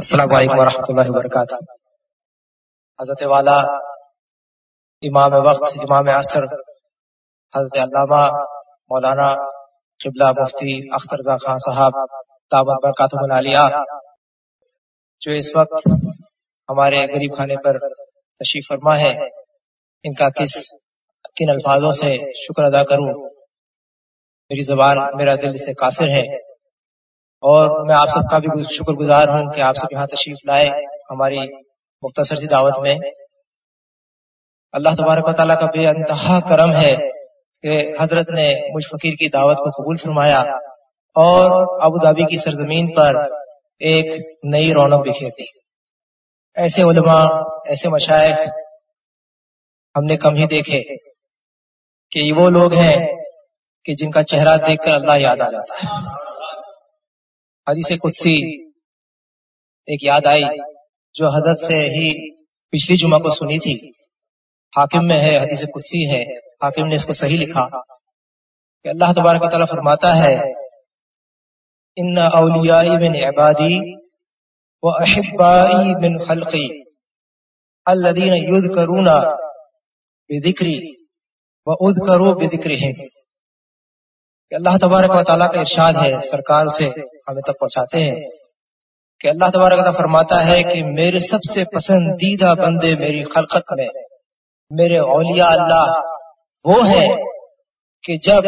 السلام علیکم ورحمۃ اللہ وبرکاتہ۔ حضرت والا امام وقت، امام عصر، حضرت علامہ مولانا قبلہ مفتی اختر خان صاحب، دعوت برکات ملالیہ جو اس وقت ہمارے غریب خانے پر تشریف فرما ہے، ان کا کس کن الفاظوں سے شکر ادا کروں؟ میری زبان میرا دل سے قاصر ہے۔ اور میں آپ سب کا بھی شکر گزار ہوں کہ آپ سب یہاں تشریف لائے ہماری مختصر سی دعوت میں۔ اللہ تبارک و تعالیٰ کا بے انتہا کرم ہے کہ حضرت نے مجھ فقیر کی دعوت کو قبول فرمایا اور ابو دھابی کی سرزمین پر ایک نئی رونق بکھیر دی ایسے علماء، ایسے مشائق ہم نے کم ہی دیکھے کہ یہ وہ لوگ ہیں کہ جن کا چہرہ دیکھ کر اللہ یاد آ جاتا ہے۔ حدیث قدسی ایک یاد آئی جو حضرت سے ہی پچھلی جمعہ کو سنی تھی۔ حاکم میں ہے حدیث قدسی ہے۔ حاکم نے اس کو صحیح لکھا۔ کہ اللہ تبارک تعالیٰ فرماتا ہے ان اولیائی من عبادی و احبائی من خلقی الذین یذکرون بذکری و اذکروا بذکرہم۔ کہ اللہ تبارک و تعالیٰ کا ارشاد ہے، سرکار اسے ہمیں تک پہنچاتے ہیں۔ کہ اللہ تبارک تعالیٰ فرماتا ہے کہ میرے سب سے پسندیدہ بندے میری خلقت میں، میرے اولیاء اللہ وہ ہیں کہ جب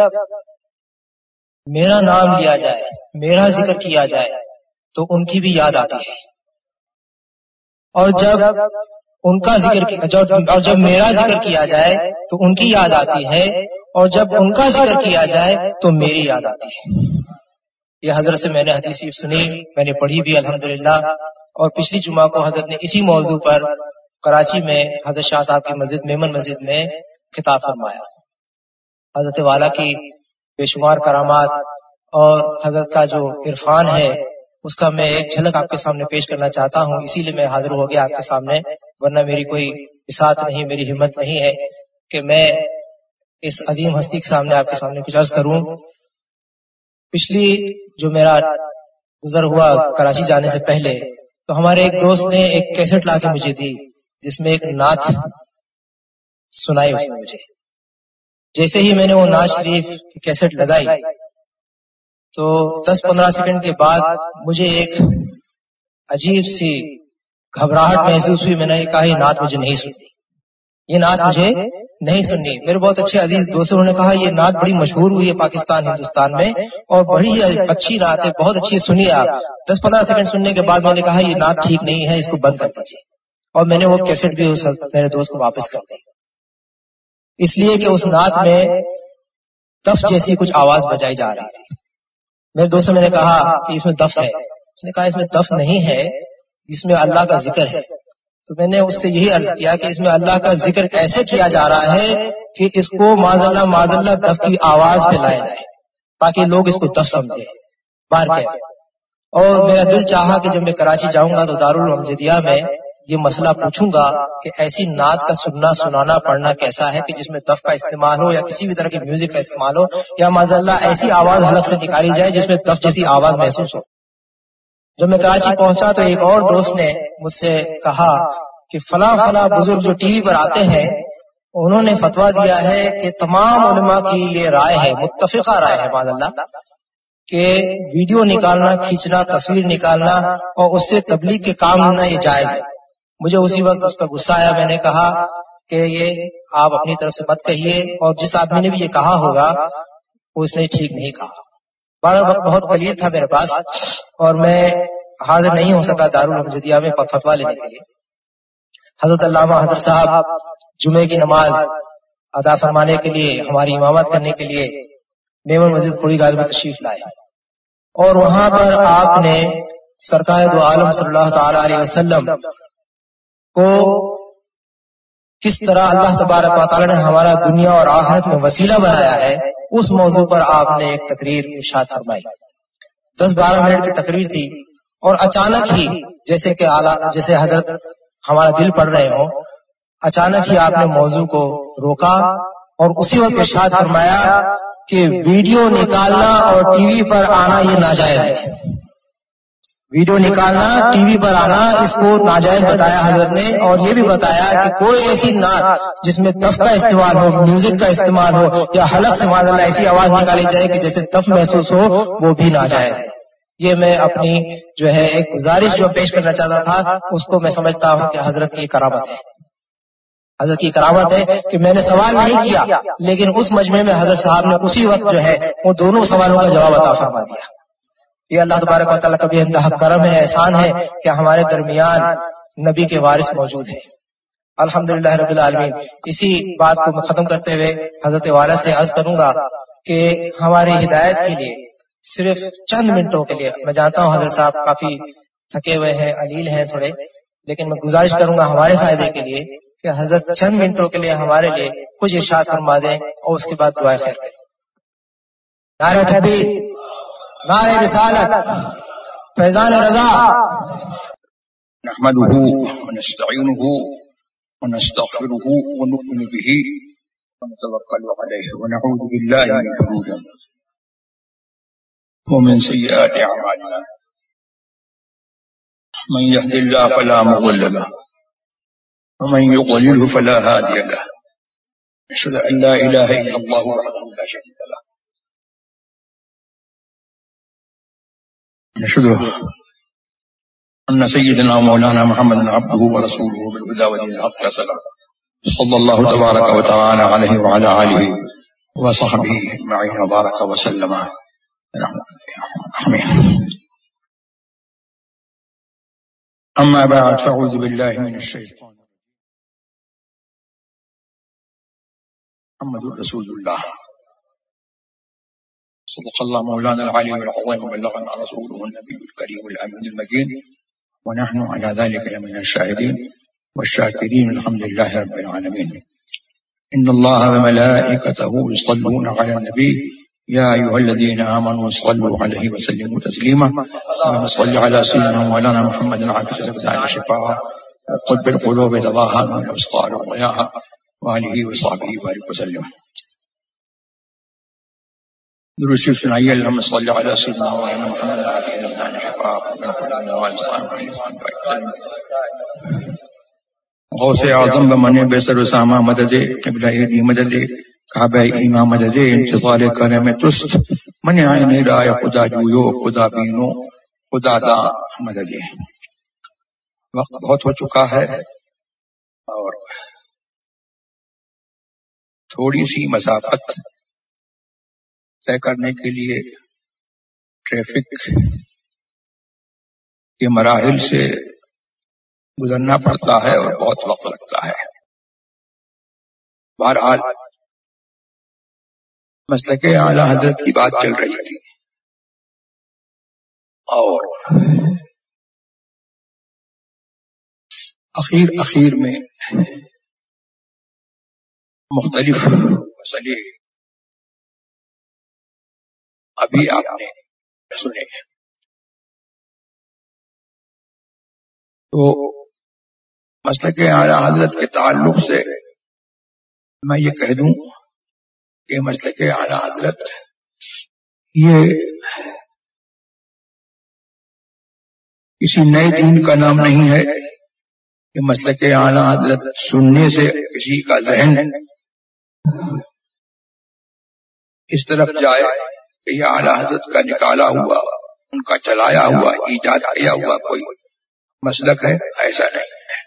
میرا نام لیا جائے، میرا ذکر کیا جائے، تو ان کی بھی یاد آتی ہے۔ اور جب ان کا ذکر اور جب میرا ذکر کیا جائے، تو ان کی یاد آتی ہے اور جب ان کا ذکر کیا جائے تو میری یاد آتی ہے۔ یہ حضرت سے میں نے حدیث سنی میں نے پڑھی بھی الحمدللہ۔ اور پچھلی جمعہ کو حضرت نے اسی موضوع پر کراچی میں حضرت شاہ صاحب کی مسجد میمن مسجد میں خطاب فرمایا۔ حضرت والا کی بے شمار کرامات اور حضرت کا جو عرفان ہے اس کا میں ایک جھلک آپ کے سامنے پیش کرنا چاہتا ہوں۔ اسی لیے میں حاضر ہو گیا آپ کے سامنے ورنہ میری کوئی اسات نہیں میری ہمت نہیں ہے کہ میں اس عظیم ہستی کے سامنے آپ کے سامنے کچھ عرض کروں۔ پچھلی جو میرا گزر ہوا کراچی جانے سے پہلے، تو ہمارے ایک دوست نے ایک کیسٹ لا کے مجھے دی، جس میں ایک نعت سنائی اس نے مجھے۔ جیسے ہی میں نے وہ نعت شریف کی کیسٹ لگائی، تو دس پندرہ سیکنڈ کے بعد مجھے ایک عجیب سی گھبراہٹ محسوس ہوئی، میں نے کہا یہ نعت مجھے نہیں سنی یہ نعت مجھے نہیں سننی۔ میرے بہت اچھے عزیز دوستوں نے کہا یہ نعت بڑی مشہور ہوئی ہے پاکستان ہندوستان میں اور بڑی اچھی نعت ہے بہت اچھی سنی آپ۔ دس پندرہ سیکنڈ سننے کے بعد میں نے کہا یہ نعت ٹھیک نہیں ہے اس کو بند کر دیجیے اور میں نے وہ کیسٹ بھی میرے دوست کو واپس کر دی۔ اس لیے کہ اس نعت میں دف جیسی کچھ آواز بجائی جا رہی تھی۔ میرے دوست نے کہا کہ اس میں دف ہے۔ اس نے کہا اس میں دف نہیں ہے اس میں اللہ کا ذکر ہے۔ تو میں نے اس سے یہی عرض کیا کہ اس میں اللہ کا ذکر ایسے کیا جا رہا ہے کہ اس کو ماض اللہ ماض اللہ دف کی آواز پہ لایا جائے، تاکہ لوگ اس کو دف سمجھے بار کہ اور میرا دل چاہا کہ جب میں کراچی جاؤں گا تو دارالحمدیہ میں یہ مسئلہ پوچھوں گا کہ ایسی نعت کا سننا، سنانا، پڑھنا کیسا ہے کہ جس میں دف کا استعمال ہو یا کسی بھی طرح کی میوزک کا استعمال ہو یا ماض اللہ ایسی آواز حلق سے نکالی جائے جس میں دف جیسی آواز محسوس ہو۔ جب میں کراچی پہنچا تو ایک اور دوست نے مجھ سے کہا کہ فلاں فلاں بزرگ جو ٹی وی پر آتے ہیں، انہوں نے فتوا دیا ہے کہ تمام علماء کی یہ رائے ہے، متفقہ رائے ہے بعد اللہ، کہ ویڈیو نکالنا، کھینچنا، تصویر نکالنا اور اس سے تبلیغ کے کام لینا یہ جائز ہے۔ مجھے اسی وقت اس پر غصہ آیا، میں نے کہا کہ یہ آپ اپنی طرف سے مت کہیے اور جس آدمی نے بھی یہ کہا ہوگا، وہ اس نے ٹھیک نہیں کہا۔ بارہ وقت بہت قلیل تھا میرے پاس اور میں حاضر نہیں ہو سکا دارالمجدیہ میں فتوا لینے کے لیے۔ حضرت علامہ حضرت صاحب جمعے کی نماز ادا فرمانے کے لیے، ہماری امامت کرنے کے لیے میمن مسجد کھڑی گال میں تشریف لائے۔ اور وہاں پر آپ نے سرکار دو عالم صلی اللہ تعالی علیہ وسلم کو کس طرح اللہ تبارک و تعالی نے ہمارا دنیا اور آخرت میں وسیلہ بنایا ہے، اس موضوع پر آپ نے ایک تقریر ارشاد فرمائی۔ دس بارہ منٹ کی تقریر تھی اور اچانک ہی جیسے کہ جیسے حضرت ہمارا دل پڑھ رہے ہوں، اچانک ہی آپ نے موضوع کو روکا اور اسی وقت ارشاد فرمایا کہ ویڈیو نکالنا اور ٹی وی پر آنا یہ ناجائز ہے۔ ویڈیو نکالنا، ٹی وی پر آنا، اس کو ناجائز بتایا حضرت نے اور یہ بھی بتایا کہ کوئی ایسی نعت جس میں تف کا استعمال ہو میوزک کا استعمال ہو یا حلق سے اللہ، ایسی آواز نکالی جائے کہ جیسے تف محسوس ہو، وہ بھی ناجائز ہے۔ یہ میں اپنی جو ہے ایک گزارش جو پیش کرنا چاہتا تھا، اس کو میں سمجھتا ہوں کہ حضرت کی کرامت ہے۔ حضرت کی کرامت ہے کہ میں نے سوال نہیں کیا، لیکن اس مجمع میں حضرت صاحب نے اسی وقت جو ہے وہ دونوں سوالوں کا جواب عطا فرما دیا۔ یہ اللہ تبارک و تعالیٰ کا بھی انتہا کرم ہے، احسان ہے کہ ہمارے درمیان نبی کے وارث موجود ہیں۔ الحمد للہ رب العالمین۔ اسی بات کو میں ختم کرتے ہوئے حضرت والا سے عرض کروں گا کہ ہماری ہدایت کے لیے صرف چند منٹوں کے لیے، میں جانتا ہوں حضرت صاحب کافی تھکے ہوئے ہیں، علیل ہیں تھوڑے، لیکن میں گزارش کروں گا ہمارے فائدے کے لیے کہ حضرت چند منٹوں کے لیے ہمارے لیے کچھ ارشاد فرما دیں اور اس کے بعد دعائیں خیر کریں۔ نعرہ تکبیر نعرہ رسالت فیضان رضا۔ نحمده ونستعينه ونستغفره ونؤمن به ونتوكل عليه ونعوذ بالله من شرور ومن سيئات أعمالنا. من يهد الله فلا مضل له ومن يضلله فلا هادي له. أشهد أن لا إله إلا الله وحده لا شريك له. نشهد أن سيدنا ومولانا محمد عبده ورسوله بالهدى ودين الحق سلام صلى الله تبارك وتعالى عليه وعلى آله وصحبه معين وبارك وسلم. آمين. أما بعد فأعوذ بالله من الشيطان محمد رسول الله. صدق الله مولانا العلي العظيم وبلغنا رسوله النبي الكريم الأمين المجيد. ونحن على ذلك لمن الشاهدين والشاكرين الحمد لله رب العالمين. إن الله وملائكته يصلون على النبي. يا أيها الذين آمنوا صلوا عليه وسلموا تسليما. اللهم صل على سيدنا مولانا محمد العافية الأبدان شفاء طب القلوب دواها من الأبصار وضياها وآله وصحبه وبارك وسلم. درشف سنائیے اللہم صلی اللہ علی سیدنا وعلا محمد عافی دردان شفاق من کل نوال صلی غوث اعظم بمن بسر و ساما مدد قبلہ دی مدد کعبہ ایمان مدد انتظار کرم تست من آئین رائے خدا جویو خدا بینو خدا دا مدد وقت بہت ہو چکا ہے اور تھوڑی سی مسافت طے کرنے کے لیے ٹریفک کے مراحل سے گزرنا پڑتا ہے اور بہت وقت لگتا ہے۔ بہرحال، مسلک اعلی حضرت کی بات چل رہی تھی۔ اور اخیر اخیر میں مختلف مسئلے ابھی آپ نے سنے تو مسئلہ کے اعلی حضرت کے تعلق سے میں یہ کہہ دوں کہ مسئلہ کے اعلی حضرت یہ کسی نئے دین کا نام نہیں ہے کہ مسئلہ کے اعلی حضرت سننے سے کسی کا ذہن اس طرف جائے۔ کہ یہ اعلی حضرت کا نکالا ہوا، ان کا چلایا ہوا، ایجاد کیا ہوا کوئی مسلک ہے؟ ایسا نہیں ہے۔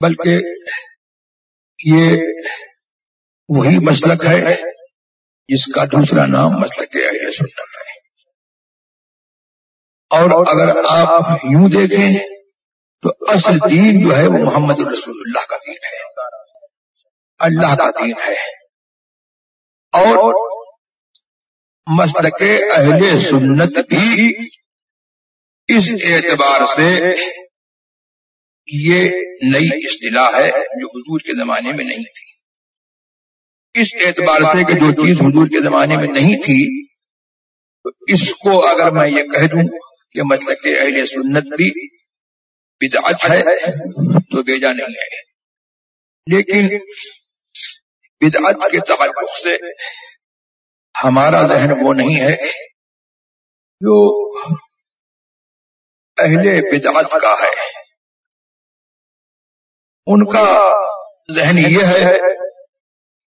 بلکہ یہ وہی مسلک ہے جس کا دوسرا نام مسلک اہل سنت ہے۔ اور اگر آپ یوں دیکھیں تو اصل دین جو ہے وہ محمد رسول اللہ کا دین ہے۔ اللہ کا دین ہے۔ اور مسلک اہل سنت بھی اس اعتبار سے یہ نئی اصطلاح ہے جو حضور کے زمانے میں نہیں تھی۔ اس اعتبار سے کہ جو چیز حضور کے زمانے میں نہیں تھی تو اس کو اگر میں یہ کہہ دوں کہ مسلک اہل سنت بھی بدعت ہے، تو بیجا نہیں ہے۔ لیکن بدعت کے تعلق سے ہمارا ذہن وہ نہیں ہے جو اہل بدعت کا ہے۔ ان کا ذہن یہ ہے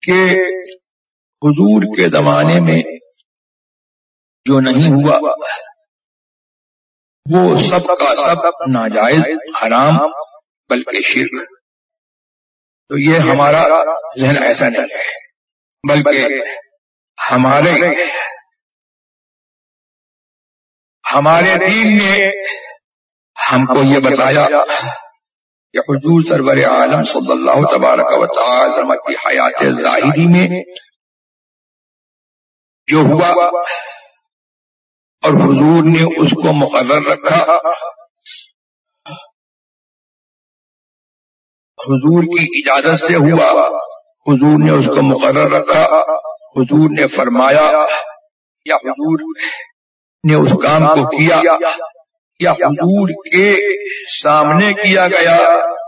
کہ حضور کے زمانے میں جو نہیں ہوا، وہ سب کا سب ناجائز، حرام، بلکہ شرک۔ تو یہ ہمارا ذہن ایسا نہیں ہے، بلکہ ہمارے ہمارے دین نے ہم کو یہ بتایا کہ حضور سرور عالم صلی اللہ تبارک و تعالی کی حیات ظاہری میں جو ہوا اور حضور نے اس کو مقرر رکھا، حضور کی اجازت سے ہوا، حضور نے اس کو مقرر رکھا۔ حضور نے فرمایا، یا حضور نے اس کام کو کیا، یا حضور کے سامنے کیا گیا،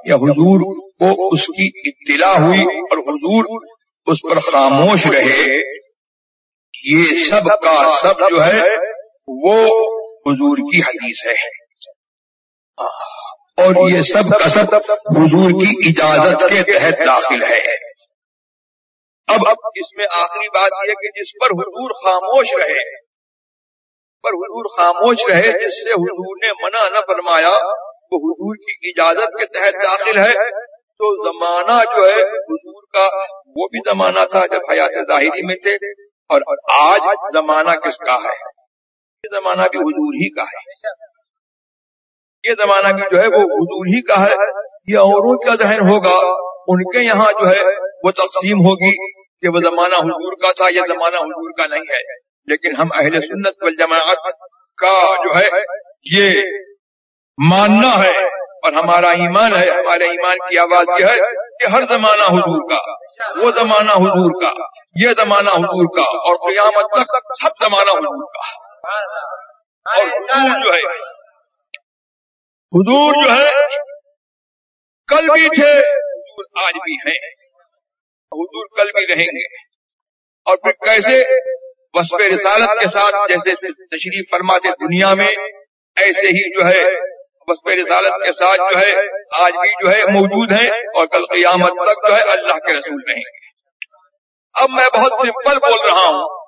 یا حضور کو اس کی اطلاع ہوئی اور حضور اس پر خاموش رہے۔ یہ سب کا سب جو ہے، وہ حضور کی حدیث ہے۔ اور یہ سب کا سب حضور کی اجازت کے تحت داخل ہے۔ اب اب اس میں آخری بات یہ کہ جس پر حضور خاموش رہے، پر حضور خاموش رہے، جس سے حضور نے منع نہ فرمایا وہ حضور کی اجازت کے تحت داخل ہے، تو زمانہ جو ہے، حضور کا وہ بھی زمانہ تھا جب حیات ظاہری میں تھے، اور آج زمانہ کس کا ہے؟ یہ زمانہ بھی حضور ہی کا ہے۔ یہ زمانہ بھی جو ہے وہ حضور ہی کا ہے، یہ اوروں کا ذہن ہوگا، ان کے یہاں جو ہے وہ تقسیم ہوگی کہ وہ زمانہ حضور کا تھا، یہ زمانہ حضور کا نہیں ہے۔ لیکن ہم اہل سنت والجماعت کا جو ہے، یہ ماننا ہے اور ہمارا ایمان ہے، ہمارے ایمان کی آواز یہ ہے کہ ہر زمانہ حضور کا، وہ زمانہ حضور کا، یہ زمانہ حضور کا اور قیامت تک سب زمانہ حضور کا۔ اور حضور جو ہے حضور جو ہے کل بھی تھے۔ حضور آج بھی ہیں۔ حضور کل بھی رہیں گے۔ اور پھر کیسے؟ وصف رسالت کے ساتھ جیسے تشریف فرماتے دنیا میں، ایسے ہی جو ہے، وصف رسالت کے ساتھ جو ہے، آج بھی جو ہے موجود ہیں اور کل قیامت تک جو ہے اللہ کے رسول رہیں گے۔ اب میں بہت سمپل بول رہا ہوں۔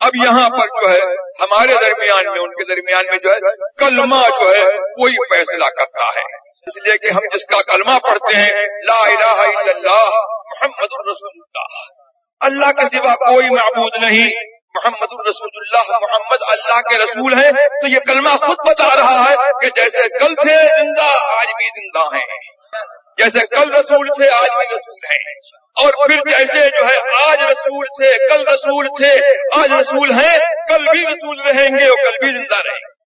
اب یہاں پر جو ہے، ہمارے درمیان میں، ان کے درمیان میں جو ہے، کلمہ جو ہے، وہی فیصلہ کرتا ہے۔ اس لیے کہ ہم جس کا کلمہ پڑھتے ہیں، لا الہ الا اللہ، محمد الرسول اللہ اللہ کے سوا کوئی معبود نہیں۔ محمد الرسول اللہ محمد اللہ کے رسول ہیں۔ تو یہ کلمہ خود بتا رہا ہے کہ جیسے کل تھے، زندہ، آج بھی زندہ ہیں۔ جیسے کل رسول تھے، آج بھی رسول ہیں۔ اور پھر جیسے جو ہے، آج رسول تھے، کل رسول تھے، آج رسول ہیں، کل بھی رسول رہیں گے اور کل بھی زندہ رہیں گے۔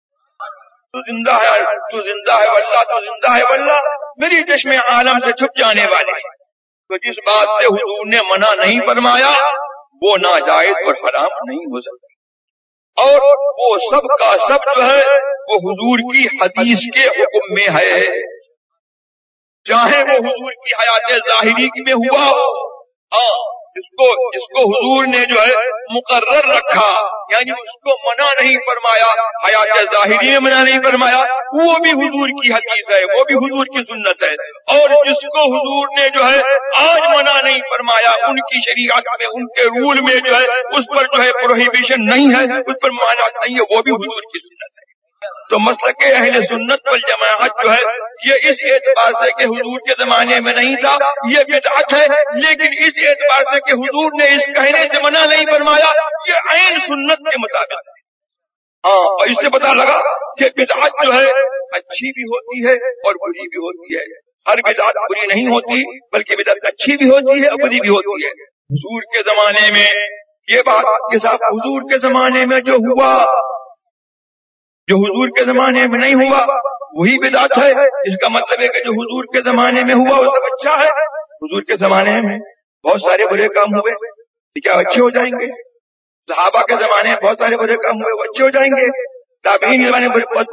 تو زندہ ہے، تو زندہ ہے، واللہ، تو زندہ ہے، واللہ۔ میری چشم عالم سے چھپ جانے والے۔ تو جس بات سے حضور نے منع نہیں فرمایا، وہ ناجائز اور حرام نہیں ہو سکتی اور وہ سب کا سب جو ہے، وہ حضور کی حدیث کے حکم میں ہے۔ چاہے وہ حضور کی حیات ظاہری میں ہوا ہو ہاں جس کو جس کو حضور نے جو ہے مقرر رکھا یعنی اس کو منع نہیں فرمایا، حیات ظاہری میں منع نہیں فرمایا، وہ بھی حضور کی حدیث ہے، وہ بھی حضور کی سنت ہے۔ اور جس کو حضور نے جو ہے آج منع نہیں فرمایا، ان کی شریعت میں، ان کے رول میں جو ہے، اس پر جو ہے پروہیبیشن نہیں ہے، اس پر معلومات نہیں ہے، وہ بھی حضور کی سنت ہے۔ تو مسئلہ کے اہل سنت والجماعت جو ہے، یہ اس اعتبار سے کہ حضور کے زمانے میں نہیں تھا، یہ بدعت ہے، لیکن اس اعتبار سے کہ حضور نے اس کہنے سے منع نہیں فرمایا، یہ عین سنت کے مطابق ہے۔ ہاں اور اس سے پتا لگا کہ بدعت جو ہے، اچھی بھی ہوتی ہے اور بری بھی ہوتی ہے۔ ہر بدعت بری نہیں ہوتی، بلکہ بدعت اچھی بھی ہوتی ہے اور بری بھی ہوتی ہے۔ حضور کے زمانے میں یہ بات کے ساتھ، حضور کے زمانے میں جو ہوا جو حضور کے زمانے میں نہیں ہوا، وہی بدعت ہے اس کا مطلب ہے کہ جو حضور کے زمانے میں ہوا، وہ سب اچھا ہے۔ حضور کے زمانے میں بہت سارے برے کام ہوئے کیا اچھے ہو جائیں گے؟ صحابہ کے زمانے میں بہت سارے برے کام ہوئے، وہ اچھے ہو جائیں گے۔ تابعین زمانے میں بہت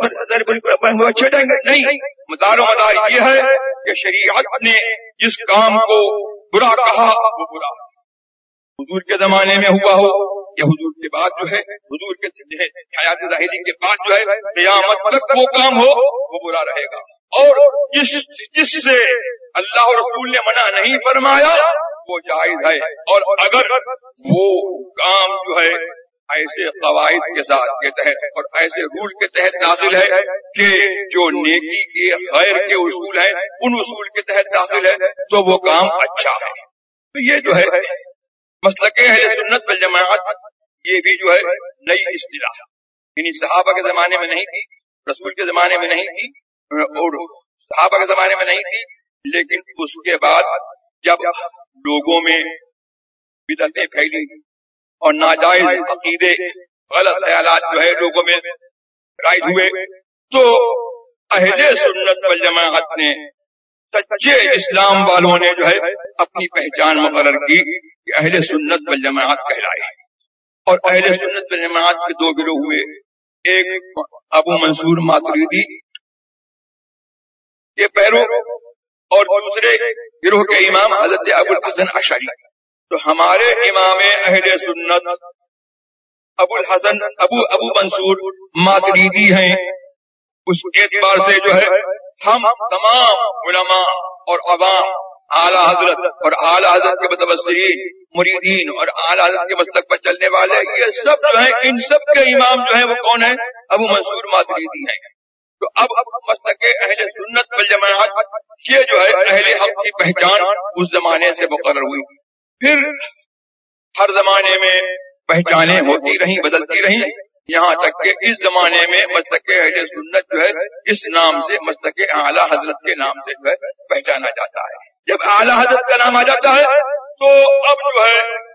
اچھے ہو جائیں گے؟ نہیں۔ مدار و مدار یہ ہے کہ شریعت نے جس کام کو برا کہا، وہ برا۔ حضور کے زمانے میں ہوا ہو، یا حضور کے بعد جو ہے، حضور کے حیات ظاہری کے بعد جو ہے، قیامت تک وہ کام ہو، وہ برا رہے گا۔ اور جس جس سے اللہ رسول نے منع نہیں فرمایا، وہ جائز ہے۔ اور اگر وہ کام جو ہے ایسے قواعد کے ساتھ کے تحت اور ایسے رول کے تحت داخل ہے کہ جو نیکی کے خیر کے اصول ہیں، ان اصول کے تحت داخل ہے، تو وہ کام اچھا ہے۔ تو یہ جو ہے مسلک ہے سنت جماعت یہ بھی جو ہے نئی اصطلاح۔ یعنی صحابہ کے زمانے میں نہیں تھی، رسول کے زمانے میں نہیں تھی، اور صحابہ کے زمانے میں نہیں تھی، لیکن اس کے بعد جب لوگوں میں بدتیں پھیلی اور ناجائز عقیدے، غلط خیالات جو ہے لوگوں میں رائج ہوئے، تو اہل سنت والجماعت نے سچے اسلام والوں نے جو ہے اپنی پہچان مقرر کی کہ اہل سنت والجماعت کہلائے۔ اور اہل سنت والجماعت کے دو گروہ ہوئے۔ ایک ابو منصور ماتریدی کے پیرو اور دوسرے گروہ کے امام حضرت ابو الحسن اشاری تو ہمارے امام اہل سنت ابو الحسن ابو ابو منصور ماتریدی ہیں۔ اس اعتبار سے جو ہے ہم تمام علماء اور عوام، اعلیٰ حضرت اور اعلیٰ حضرت کے متبصرین، مریدین اور اعلیٰ حضرت کے مسلک پر چلنے والے، یہ سب جو ہیں، ان سب کے امام جو ہیں، وہ کون ہیں؟ ابو منصور ماتریدی ہیں۔ تو اب مسلک اہل سنت والجماعت، یہ جو ہے، اہل حق کی پہچان اس زمانے سے مقرر ہوئی۔ پھر ہر زمانے میں پہچانیں ہوتی رہیں، بدلتی رہیں۔ یہاں تک کہ اس زمانے میں مستق اہل سنت جو ہے، اس نام سے مسلک اعلیٰ حضرت کے نام سے جو ہے، پہچانا جاتا ہے۔ جب اعلیٰ حضرت کا نام آ جاتا ہے، تو اب جو ہے،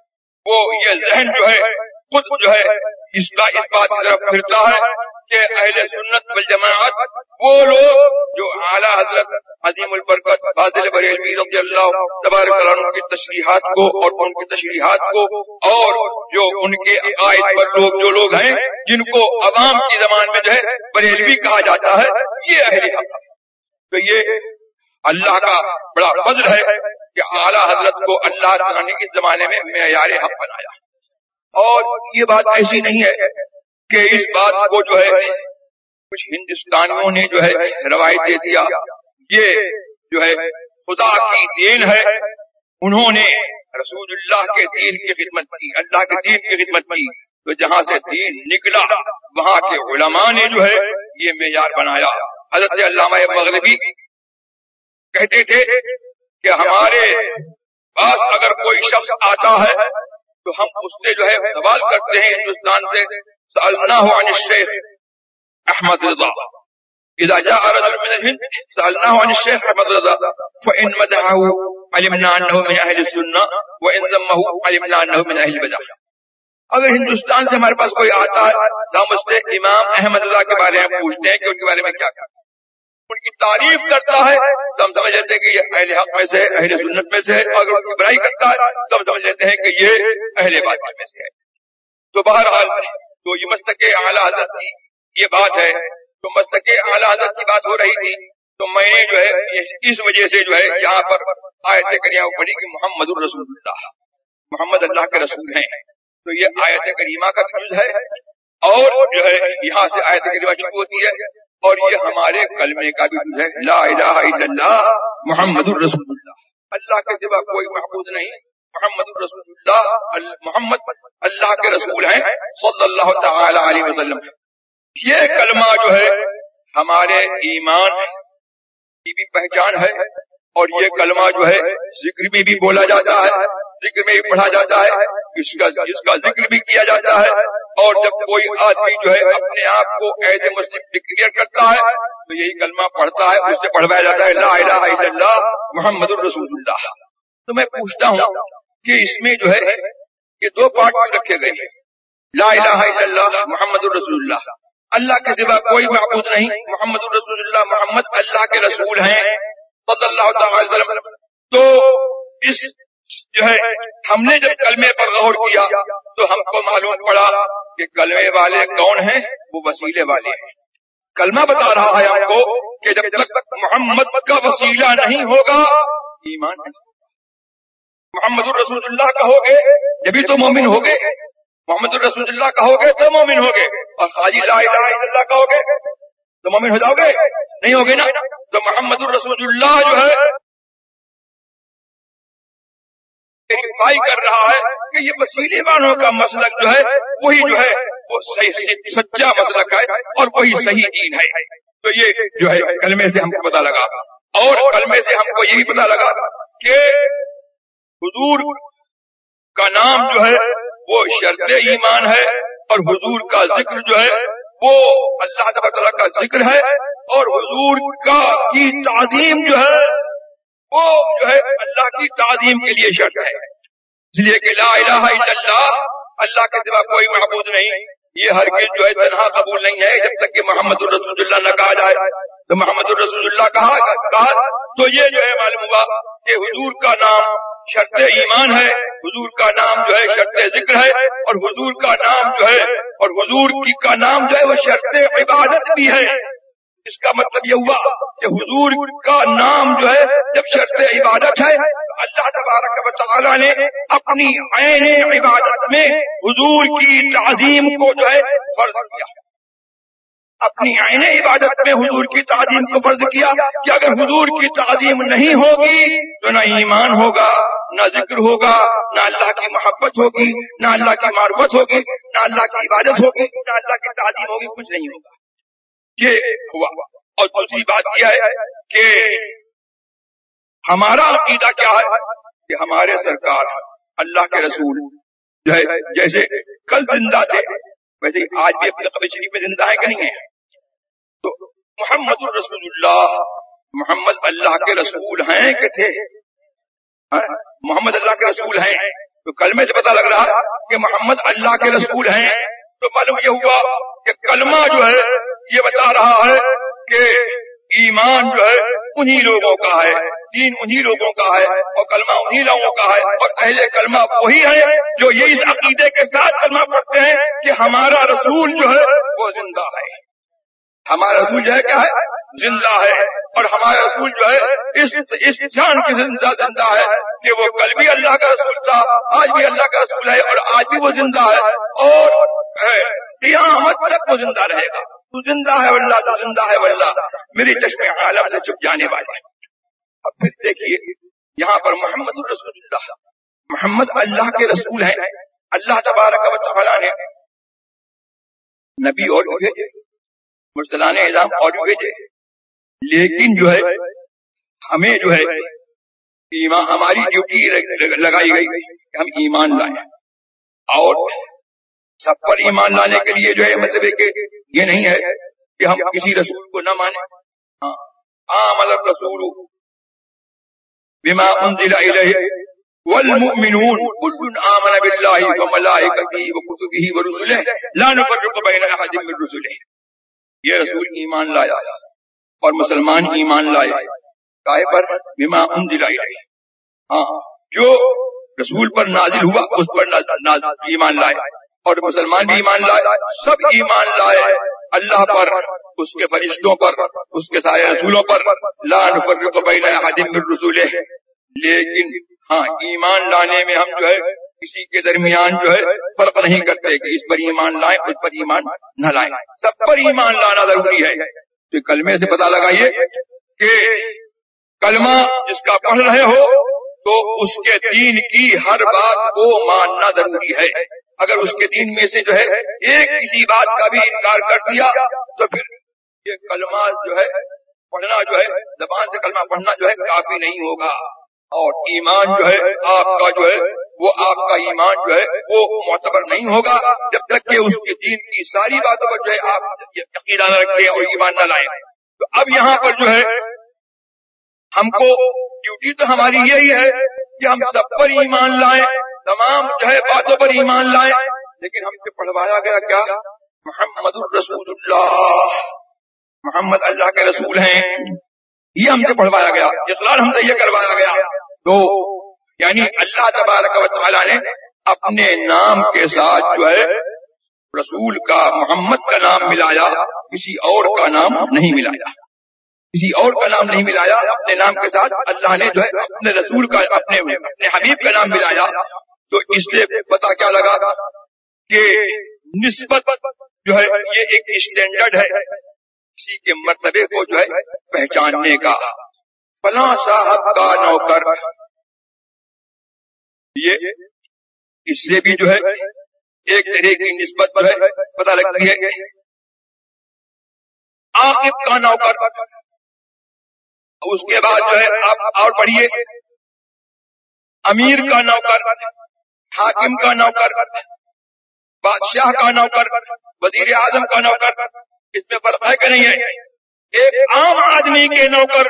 وہ یہ ذہن جو ہے خود جو ہے، اس کا اس بات کی طرف پھرتا ہے کہ اہل سنت والجماعت، وہ لوگ جو اعلیٰ حضرت عظیم البرکت بادل بریلوی رضی اللہ تبارک عنہ کی تشریحات کو اور ان کی تشریحات کو، اور جو ان کے عقائد پر لوگ جو لوگ ہیں، جن کو عوام کی زبان میں جو ہے بریلوی کہا جاتا ہے، یہ اہل حق تو یہ اللہ کا بڑا فضل ہے کہ اعلیٰ حضرت کو اللہ نے اس زمانے میں معیار حق بنایا۔ اور یہ بات ایسی نہیں ہے کہ اس بات کو جو ہے کچھ ہندوستانیوں نے جو ہے روایت دے دیا۔ یہ جو ہے خدا کی دین ہے۔ انہوں نے رسول اللہ کے دین کی خدمت کی، اللہ کے دین کی خدمت کی۔ تو جہاں سے دین نکلا، وہاں کے علماء نے جو ہے یہ معیار بنایا۔ حضرت علامہ مغربی کہتے تھے کہ ہمارے پاس اگر کوئی شخص آتا ہے تو ہم اس سے جو ہے سوال کرتے ہیں ہندوستان سے سالناه عن الشيخ احمد رضا۔ اذا جاء رجل من الهند سالناه عن الشيخ احمد رضا فان مدحه علمنا انه من اهل السنه وان ذمه علمنا انه من اهل البدع۔ اگر ہندوستان سے ہمارے پاس کوئی آتا ہے، تو ہم اس سے امام احمد رضا کے بارے میں پوچھتے ہیں کہ ان کے بارے میں کیا کہتے ان کی تعریف کرتا ہے تو ہم سمجھ لیتے ہیں کہ یہ اہل حق میں سے اہل سنت میں سے اگر ان کی برائی کرتا ہے تو ہم سمجھ لیتے ہیں کہ یہ اہل بات میں سے ہے۔ تو بہرحال تو یہ مستق اعلیٰ حضرت کی یہ بات ہے تو مستق اعلیٰ حضرت کی بات ہو رہی تھی، تو میں نے جو ہے اس وجہ سے جو ہے، یہاں پر آیت کریمہ پڑھی کہ محمد الرسول اللہ محمد اللہ کے رسول ہیں۔ تو یہ آیت کریمہ کا فیوز ہے، اور جو ہے، یہاں سے آیت کریمہ شروع ہوتی ہے۔ اور یہ ہمارے کلمے کا بھی ہے، لا الہ الا اللہ، محمد الرسول اللہ۔ اللہ کے سوا کوئی محبوب نہیں، محمد الرسول اللہ محمد اللہ کے رسول ہیں، صلی اللہ تعالی علیہ وسلم۔ یہ کلمہ جو ہے، ہمارے ایمان کی بھی پہچان ہے، اور یہ کلمہ جو ہے، ذکر میں بھی بولا جاتا ہے۔ ذکر میں بھی پڑھا جاتا ہے، اس کا جس کا ذکر بھی کیا جاتا ہے۔ اور جب کوئی آدمی جو ہے اپنے آپ کو ایز اے مسلم ڈکلیئر کرتا ہے، تو یہی کلمہ پڑھتا ہے، اس سے پڑھوایا جاتا ہے، لا الہ الا اللہ محمد الرسول اللہ تو میں پوچھتا ہوں کہ اس میں جو ہے، یہ دو پارٹ رکھے گئے ہیں۔ لا الہ الا اللہ محمد الرسول اللہ اللہ کے سوا کوئی معبود نہیں، محمد الرسول اللہ محمد اللہ کے رسول ہیں، صلی اللہ تعالی وسلم۔ تو اس جو ہے، ہم نے جب کلمے پر غور کیا تو ہم کو معلوم پڑا کہ کلمے والے کون ہیں، وہ وسیلے والے ہیں۔ کلمہ بتا رہا ہے آپ کو کہ جب تک محمد کا وسیلہ نہیں ہوگا، ایمان محمد الرسول اللہ کہو گے جبھی تو مومن ہوگے۔ محمد الرسول اللہ کہو گے تو مومن ہوگے۔ اور خاجی لا الہ الا اللہ کہو گے تو مومن ہو جاؤ گے نہیں ہوگے نا؟ تو محمد الرسول اللہ جو ہے کر رہا ہے کہ یہ وسیلے والوں کا مسلک جو ہے، وہی جو ہے، وہ صحیح سچا مسلک ہے اور وہی صحیح دین ہے۔ تو یہ جو ہے، کلمے سے ہم کو پتا لگا۔ اور کلمے سے ہم کو یہ بھی پتا لگا کہ حضور کا نام جو ہے، وہ شرط ایمان ہے اور حضور کا ذکر جو ہے، وہ اللہ تعالیٰ کا ذکر ہے اور حضور کا کی تعظیم جو ہے وہ جو ہے اللہ کی تعظیم کے لیے شرط ہے۔ اس لیے کہ لا الہ الا اللہ اللہ کے سوا کوئی محبوب نہیں۔ یہ ہر کے جو ہے تنہا قبول نہیں ہے، جب تک کہ محمد الرسول اللہ نہ کہا جائے۔ تو محمد الرسول اللہ کہا کہا، تو یہ جو ہے معلوم ہوا کہ حضور کا نام شرط ایمان ہے، حضور کا نام جو ہے شرط ذکر ہے، اور حضور کا نام جو ہے، اور حضور کی کا نام جو ہے وہ شرط عبادت بھی ہے۔ اس کا مطلب یہ ہوا کہ حضور کا نام جو ہے، جب شرط عبادت ہے، تو اللہ تبارک و تعالی نے اپنی عین عبادت میں حضور کی تعظیم کو جو ہے، فرض کیا۔ اپنی عین عبادت میں حضور کی تعظیم کو فرض کیا کہ اگر حضور کی تعظیم نہیں ہوگی، تو نہ ایمان ہوگا، نہ ذکر ہوگا، نہ اللہ کی محبت ہوگی، نہ اللہ کی معرفت ہوگی، نہ اللہ کی عبادت ہوگی، نہ اللہ کی تعظیم ہوگی، کچھ نہیں ہوگا۔ یہ ہوا اور دوسری بات یہ ہے کہ ہمارا عقیدہ کیا ہے کہ ہمارے سرکار اللہ کے رسول جو ہے، جیسے کل زندہ تھے ویسے آج بھی اپنے قبر شریف میں زندہ ہے کہ نہیں ہے تو محمد الرسول اللہ، محمد اللہ کے رسول ہیں کہ تھے؟ ہاں، محمد اللہ کے رسول ہیں۔ تو کل میں سے پتا لگ رہا کہ محمد اللہ کے رسول ہیں۔ تو معلوم یہ ہوا کہ کلمہ جو ہے یہ بتا رہا ہے کہ ایمان جو ہے انہی لوگوں کا ہے، دین انہی لوگوں کا ہے اور کلمہ انہی لوگوں کا ہے اور پہلے کلمہ وہی ہے جو یہ اس عقیدے کے ساتھ کلمہ پڑھتے ہیں کہ ہمارا رسول جو ہے وہ زندہ ہے۔ ہمارا رسول جو ہے کیا ہے؟ زندہ ہے۔ اور ہمارا رسول جو ہے اس اس جان کی زندہ زندہ ہے کہ وہ کل بھی اللہ کا رسول تھا، آج بھی اللہ کا رسول ہے اور آج بھی وہ زندہ ہے اور قیامت تک وہ زندہ رہے گا۔ تو زندہ ہے واللہ، تو زندہ ہے واللہ۔ میری چشم عالم سے چھپ جانے والے اب پھر دیکھیے، یہاں پر محمد الرسول اللہ محمد اللہ کے رسول ہیں۔ اللہ تبارک و تعالیٰ نے نبی اور بھیجے، مرسلان اعظام اور بھیجے۔ لیکن جو ہے، ہمیں جو ہے، ایمان، ہماری ڈیوٹی لگائی گئی کہ ہم ایمان لائیں۔ اور سب پر ایمان لانے کے لیے جو ہے مطلب کہ یہ نہیں ہے کہ ہم کسی رسول کو نہ مانیں۔ ہاں, ہاں، مطلب رسول۔ بما انزل الیہ والمؤمنون كل آمن بالله وملائكته وكتبه ورسله لا نفرق بين احد من رسله یہ رسول ایمان لایا اور مسلمان ایمان لائے کائے پر بما انزل الیہ۔ ہاں جو رسول پر نازل ہوا، اس پر نازل ایمان لائے اور مسلمان بھی ایمان لائے، سب ایمان لائے۔ اللہ پر، اس کے فرشتوں پر، اس کے سارے رسولوں پر۔ لان بین احد من رسولے لیکن ہاں ایمان لانے میں ہم جو ہے، کسی کے درمیان جو ہے، فرق نہیں کرتے کہ اس پر ایمان لائیں، اس پر ایمان نہ لائیں۔ سب پر ایمان لانا ضروری ہے۔ تو کلمے سے پتا لگائیے کہ کلمہ جس کا پڑھ رہے ہو، تو اس کے دین کی ہر بات کو ماننا ضروری ہے۔ اگر اس کے دین میں سے جو ہے ایک کسی بات کا بھی انکار کر دیا، تو پھر یہ کلمہ جو ہے، پڑھنا جو ہے، زبان سے کلمہ پڑھنا جو ہے کافی نہیں ہوگا۔ اور ایمان جو ہے، آپ کا جو ہے، وہ آپ کا ایمان جو ہے، وہ معتبر نہیں ہوگا۔ جب تک کہ اس کے دین کی ساری باتوں پر جو ہے آپ یقین نہ رکھیں اور ایمان نہ لائیں۔ تو اب یہاں پر جو ہے، ہم کو ڈیوٹی تو ہماری یہی ہے کہ ہم سب پر ایمان لائیں۔ تمام جو ہے باتوں پر ایمان لائے۔ لیکن ہم سے پڑھوایا گیا کیا؟ محمد الرسول اللہ۔ محمد اللہ کے رسول ہیں۔ یہ ہم سے پڑھوایا گیا۔ اقرار ہم سے یہ کروایا گیا۔ تو یعنی اللہ تبارک و تعالیٰ نے اپنے نام کے ساتھ جو ہے رسول کا محمد کا نام ملایا، کسی اور کا نام نہیں ملایا۔ کسی اور کا نام نہیں ملایا، اپنے نام کے ساتھ اللہ نے جو ہے اپنے رسول کا، اپنے اپنے حبیب کا نام ملایا۔ تو اس لیے پتا کیا لگا کہ نسبت جو ہے یہ ایک اسٹینڈرڈ ہے۔ کسی کے مرتبے کو جو ہے پہچاننے کا۔ فلاں صاحب کا نوکر۔ یہ اس سے بھی جو ہے ایک طرح کی نسبت جو ہے پتا لگتی ہے۔ آخر کا نوکر۔ اس کے بعد جو ہے آپ اور پڑھیے۔ امیر کا نوکر۔ حاکم کا نوکر، بادشاہ کا نوکر، وزیر اعظم کا نوکر، اس میں فرق ہے کہ نہیں ہے؟ ایک عام آدمی کے نوکر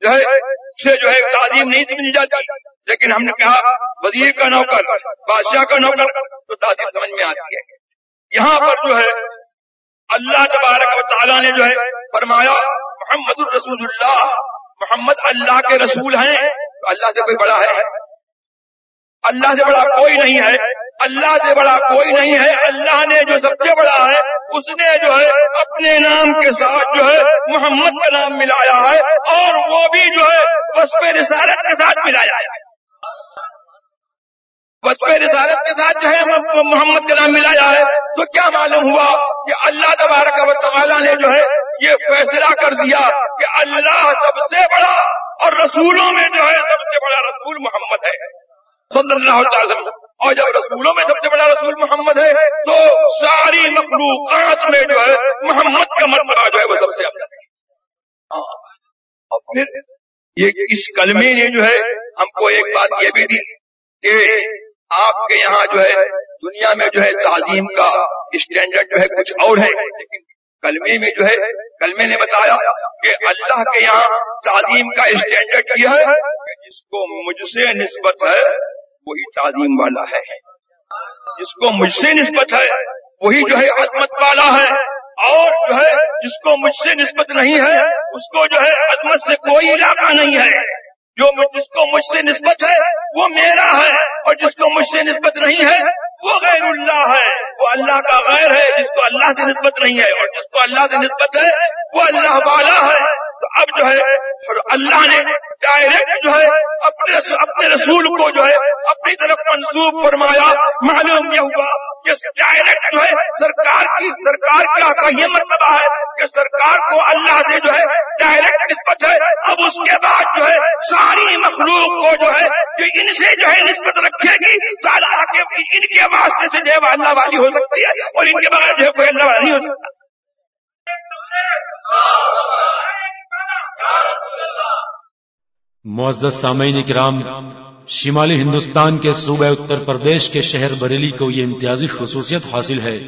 جو ہے سے جو ہے تعلیم نہیں مل جاتی۔ لیکن ہم نے کہا، وزیر کا نوکر، بادشاہ کا نوکر، تو تعلیم سمجھ میں آتی ہے۔ یہاں پر جو ہے، اللہ تبارک و تعالیٰ نے جو ہے، فرمایا، محمد الرسول اللہ، محمد اللہ کے رسول ہیں۔ تو اللہ سے کوئی بڑا ہے؟ اللہ سے بڑا کوئی نہیں ہے، اللہ سے بڑا کوئی نہیں ہے، اللہ نے جو سب سے بڑا ہے، اس نے جو ہے اپنے نام کے ساتھ جو ہے محمد کا نام ملایا ہے اور وہ بھی جو ہے وسپ رسالت کے ساتھ ملایا ہے۔ وسپ رسالت کے ساتھ جو ہے محمد کا نام ملایا ہے۔ تو کیا معلوم ہوا کہ اللہ تبارک و تعالیٰ نے جو ہے یہ فیصلہ کر دیا کہ اللہ سب سے بڑا اور رسولوں میں جو ہے سب سے بڑا رسول محمد ہے۔ صلی اللہ علیہ وسلم. اور جب رسولوں میں سب سے بڑا رسول محمد ہے، تو ساری مخلوقات میں جو ہے، محمد کا مرتبہ جو ہے وہ سب سے اور پھر یہ اس کلمے نے جو ہے، ہم کو ایک بات یہ بھی دی کہ آپ کے یہاں جو ہے، دنیا میں جو ہے تعلیم کا اسٹینڈرڈ جو ہے کچھ اور ہے۔ لیکن کلمے میں جو ہے، کلمے نے بتایا کہ اللہ کے یہاں تعلیم کا اسٹینڈرڈ یہ ہے کہ جس کو مجھ سے نسبت ہے وہی تعلیم والا ہے۔ جس کو مجھ سے نسبت ہے، وہی جو ہے عظمت والا ہے۔ اور جو ہے جس کو مجھ سے نسبت نہیں ہے، اس کو جو ہے عظمت سے کوئی علاقہ نہیں ہے۔ جو جس کو مجھ سے نسبت ہے، وہ میرا ہے۔ اور جس کو مجھ سے نسبت نہیں ہے، وہ غیر اللہ ہے۔ وہ اللہ کا غیر ہے، جس کو اللہ سے نسبت نہیں ہے۔ اور جس کو اللہ سے نسبت ہے، وہ اللہ والا ہے۔ تو اب جو ہے اللہ نے ڈائریکٹ جو ہے اپنے اپنے رسول کو جو ہے اپنی طرف منسوخ فرمایا معلوم یہ ہوا کہ ڈائریکٹ جو ہے سرکار کی سرکار کیا کا یہ مطلب ہے کہ سرکار کو اللہ سے جو ہے ڈائریکٹ نسبت ہے اب اس کے بعد جو ہے ساری مخلوق کو جو ہے جو ان سے جو ہے نسبت رکھے گی تو اللہ کے ان کے واسطے سے جو ہے اللہ والی ہو سکتی ہے اور ان کے بغیر جو ہے کوئی اللہ والی نہیں ہو سکتا معزز سامعین کرام شمالی ہندوستان کے صوبہ اتر پردیش کے شہر بریلی کو یہ امتیازی خصوصیت حاصل ہے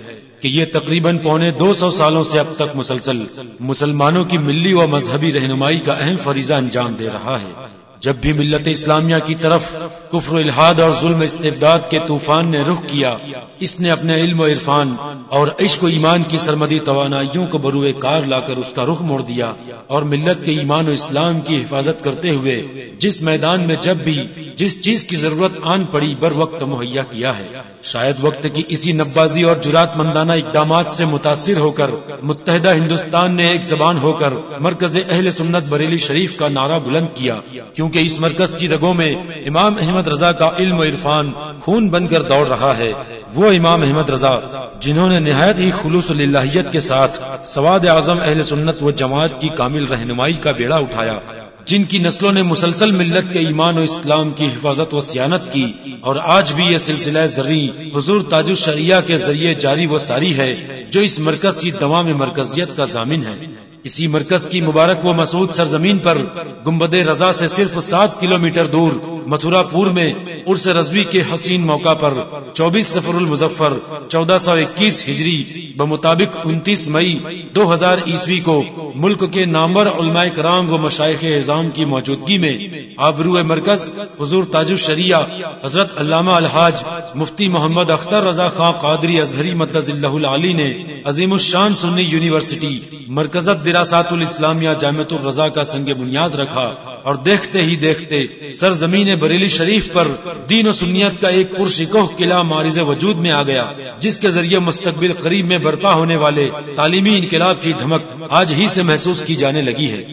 کہ یہ تقریباً پونے دو سو سالوں سے اب تک مسلسل مسلمانوں کی ملی و مذہبی رہنمائی کا اہم فریضہ انجام دے رہا ہے۔ جب بھی ملت اسلامیہ کی طرف کفر و الحاد اور ظلم استبداد کے طوفان نے رخ کیا، اس نے اپنے علم و عرفان اور عشق و ایمان کی سرمدی توانائیوں کو بروئے کار لا کر اس کا رخ موڑ دیا اور ملت کے ایمان و اسلام کی حفاظت کرتے ہوئے جس میدان میں جب بھی جس چیز کی ضرورت آن پڑی بر وقت مہیا کیا ہے۔ شاید وقت کی اسی نبازی اور جرات مندانہ اقدامات سے متاثر ہو کر متحدہ ہندوستان نے ایک زبان ہو کر مرکز اہل سنت بریلی شریف کا نعرہ بلند کیا، کیونکہ اس مرکز کی رگوں میں امام احمد رضا کا علم و عرفان خون بن کر دوڑ رہا ہے۔ وہ امام احمد رضا، جنہوں نے نہایت ہی خلوص اللہیت کے ساتھ سواد اعظم اہل سنت و جماعت کی کامل رہنمائی کا بیڑا اٹھایا، جن کی نسلوں نے مسلسل ملت کے ایمان و اسلام کی حفاظت و سیانت کی اور آج بھی یہ سلسلہ زرعی حضور تاج الشریعہ کے ذریعے جاری و ساری ہے، جو اس مرکز کی دوا میں مرکزیت کا ضامن ہے۔ اسی مرکز کی مبارک و مسعود سرزمین پر گمبد رضا سے صرف سات کلومیٹر دور متھرا پور میں ارس رضوی کے حسین موقع پر چوبیس سفر المظفر چودہ سو اکیس ہجری بمطابق انتیس مئی دو ہزار عیسوی کو ملک کے نامور علماء کرام و مشائق اعظام کی موجودگی میں آبرو مرکز حضور تاج الشریعہ حضرت علامہ الحاج مفتی محمد اختر رضا خان قادری اظہری مدز اللہ العلی نے عظیم الشان سنی یونیورسٹی مرکزت دراسات الاسلامیہ جامعت الرضا کا سنگ بنیاد رکھا اور دیکھتے ہی دیکھتے سرزمین بریلی شریف پر دین و سنیت کا ایک پرشکوہ قلعہ مارز وجود میں آ گیا، جس کے ذریعے مستقبل قریب میں برپا ہونے والے تعلیمی انقلاب کی دھمک آج ہی سے محسوس کی جانے لگی ہے۔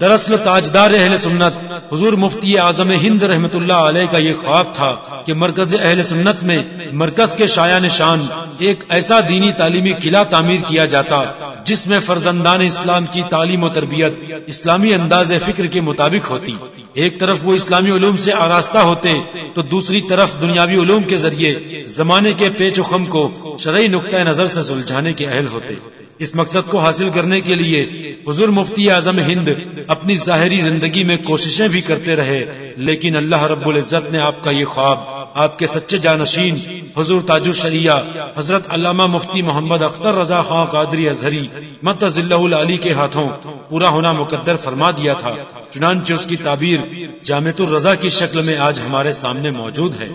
دراصل تاجدار اہل سنت، حضور مفتی اعظم ہند رحمت اللہ علیہ کا یہ خواب تھا کہ مرکز اہل سنت میں مرکز کے شاع نشان ایک ایسا دینی تعلیمی قلعہ تعمیر کیا جاتا جس میں فرزندان اسلام کی تعلیم و تربیت، اسلامی انداز فکر کے مطابق ہوتی۔ ایک طرف وہ اسلامی علوم سے آراستہ ہوتے، تو دوسری طرف دنیاوی علوم کے ذریعے زمانے کے پیچ و خم کو شرعی نقطۂ نظر سے سلجھانے کے اہل ہوتے۔ اس مقصد کو حاصل کرنے کے لیے حضور مفتی اعظم ہند اپنی ظاہری زندگی میں کوششیں بھی کرتے رہے، لیکن اللہ رب العزت نے آپ کا یہ خواب آپ کے سچے جانشین، حضور تاج الشریعہ حضرت علامہ مفتی محمد اختر رضا خان قادری اظہری مت اللہ علی کے ہاتھوں پورا ہونا مقدر فرما دیا تھا۔ چنانچہ اس کی تعبیر جامع الرضا کی شکل میں آج ہمارے سامنے موجود ہے۔